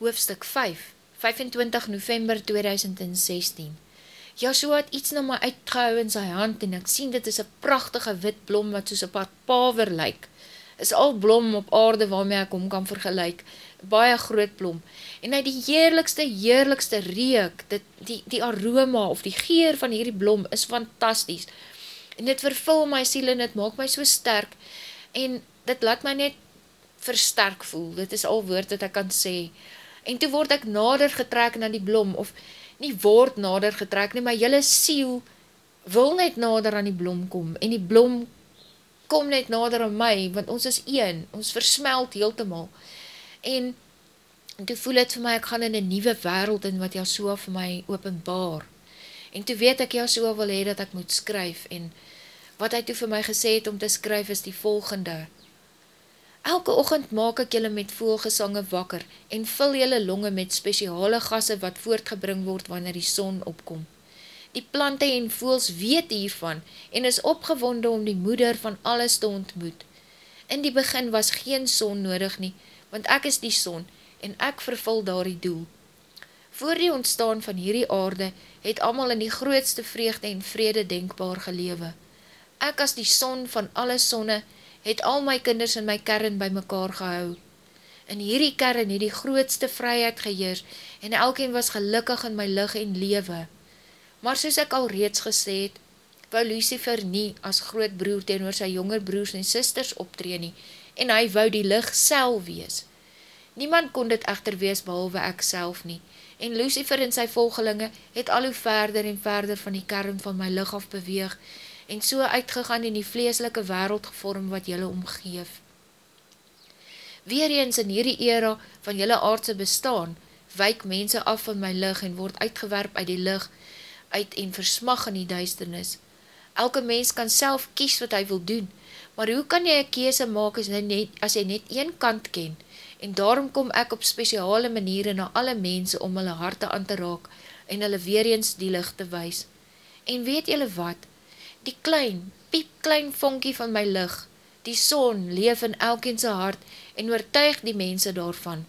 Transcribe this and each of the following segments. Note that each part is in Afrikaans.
Hoofstuk 5 25 November 2016 Joshua het iets na my uitgehou in sy hand en ek sien dit is een prachtige wit blom wat soos een pad paver lyk. Is al blom op aarde waarmee ek hom kan vergelyk. Baie groot blom. En hy die heerlikste, heerlikste reek, dit, die, die aroma of die geer van hierdie blom is fantasties. En dit vervul my siel en dit maak my so sterk. En dit laat my net versterk voel. Dit is al woord wat ek kan sê. En toe word ek nader getrek na die blom of nie word nader getrek nie, maar jylle siel wil net nader aan die blom kom, en die blom kom net nader aan my, want ons is een, ons versmelt heeltemaal, en, toe voel het vir my, ek gaan in een nieuwe wereld in wat Jasua vir my openbaar, en toe weet ek Jasua wil hee dat ek moet skryf, en wat hy toe vir my gesê het om te skryf is die volgende, Elke ochend maak ek julle met voelgesange wakker en vul julle longe met speciale gasse wat voortgebring word wanneer die son opkom. Die plante en voels weet hiervan en is opgewonde om die moeder van alles te ontmoet. In die begin was geen son nodig nie, want ek is die son en ek vervul daar die doel. Voor die ontstaan van hierdie aarde het amal in die grootste vreugde en vrede denkbaar gelewe. Ek as die son van alle sonne het al my kinders in my kern by mekaar gehou. In hierdie kern het die grootste vryheid geheers en elkeen was gelukkig in my lig en lewe. Maar soos ek al reeds gesê het, wou Lucifer nie as groot broer teenoor sy jonger broers en sisters optree nie en hy wou die lig sel wees. Niemand kon dit echter wees behalwe ek self nie en Lucifer en sy volgelinge het al hoe verder en verder van die kern van my lig af beweeg en so uitgegaan in die vleeslike wereld gevorm wat jylle omgeef. Weereens in hierdie era van jylle aardse bestaan, wyk mense af van my lig en word uitgewerp uit die lig, uit en versmag in die duisternis. Elke mens kan self kies wat hy wil doen, maar hoe kan jy een kese maak as jy, net, as jy net een kant ken? En daarom kom ek op speciale maniere na alle mense om hulle harte aan te raak en hulle weereens die licht te wys. En weet jylle wat? Die klein, piep klein vonkie van my lig, die son leef in elkeen sy hart en oortuig die mense daarvan.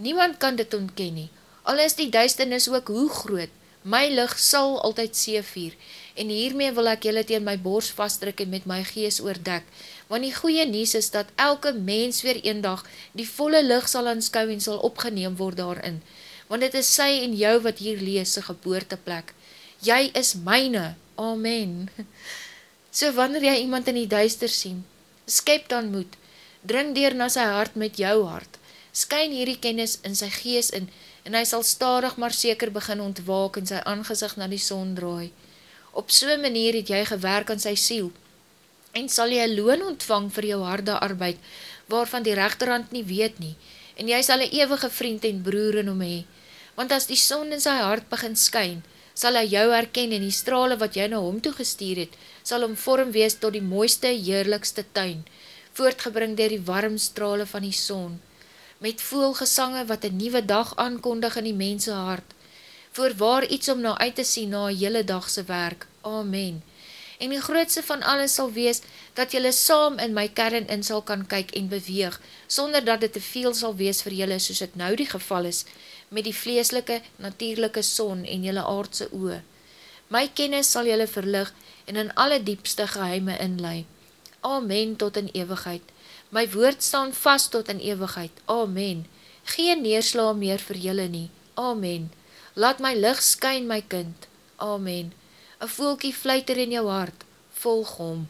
Niemand kan dit ontken nie, al is die duisternis ook hoe groot, my lig sal altyd seevier, en hiermee wil ek jylle teen my bors vastdruk en met my gees oordek, want die goeie nies is dat elke mens weer een dag die volle lig sal aanskou en sal opgeneem word daarin, want het is sy en jou wat hier lees, sy geboorteplek. Jy is myne, Amen. So wanneer jy iemand in die duister sien, skep dan moed, dring deur na sy hart met jou hart, skyn hierdie kennis in sy gees in, en hy sal stadig maar seker begin ontwaak en sy aangezicht na die son draai. Op so'n manier het jy gewerk aan sy siel, en sal jy loon ontvang vir jou harde arbeid, waarvan die rechterhand nie weet nie, en jy sal een eeuwige vriend en broer in hom hee, want as die son in sy hart begin skyn, sal hy jou herken en die strale wat jy na hom toegestuur het, sal hom vorm wees tot die mooiste, heerlikste tuin, voortgebring dier die warm strale van die son, met voelgesange wat een nieuwe dag aankondig in die mense hart, voorwaar iets om na uit te sien na hele dagse werk. Amen. En die grootste van alles sal wees, dat jylle saam in my kern in sal kan kyk en beweeg, sonder dat dit te veel sal wees vir jylle soos het nou die geval is, met die vleeslike, natuurlijke son en jylle aardse oe. My kennis sal jylle verlig en in alle diepste geheime inlei. Amen tot in eeuwigheid. My woord staan vast tot in eeuwigheid. Amen. Geen neersla meer vir jylle nie. Amen. Laat my licht skyn, my kind. Amen. Een voelkie fluiter in jou hart. Volg hom.